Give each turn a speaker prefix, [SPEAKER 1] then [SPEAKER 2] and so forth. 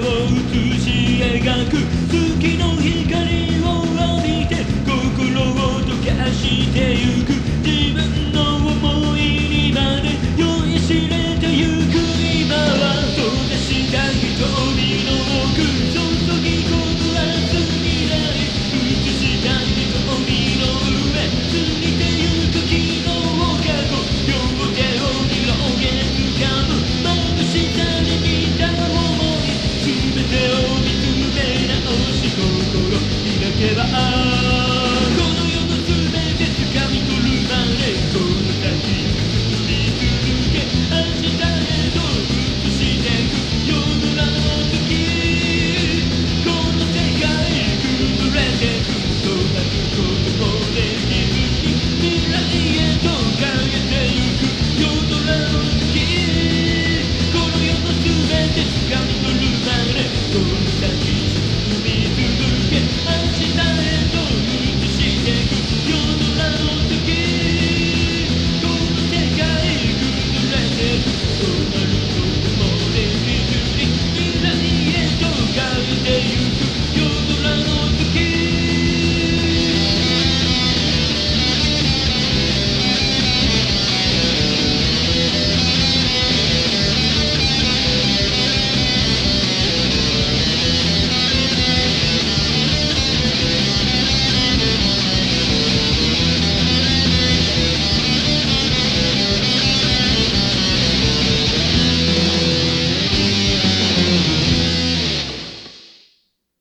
[SPEAKER 1] を映し描く。